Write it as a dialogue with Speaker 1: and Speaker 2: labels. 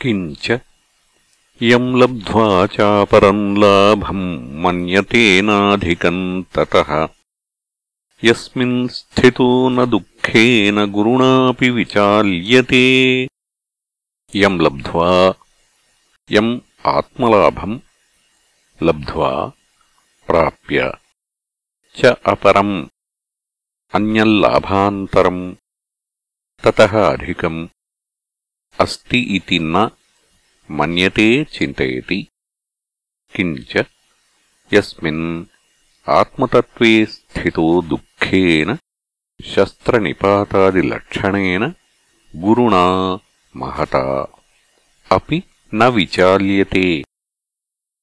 Speaker 1: किञ्च यम् लब्ध्वा चापरम् लाभम् मन्यतेनाधिकम् ततः। यस्मिन् स्थितो न दुःखेन गुरुणापि विचाल्यते। यम् लब्ध्वा यम् आत्मलाभम् लब्ध्वा प्राप्य च अपरम् अन्यल्लाभान्तरम् ततः अधिकम् अस्ति इति न मन्यते चिन्तयति किञ्च यस्मिन् आत्मतत्त्वे स्थितो दुःखेन शस्त्रनिपातादिलक्षणेन गुरुणा महता अपि न विचाल्यते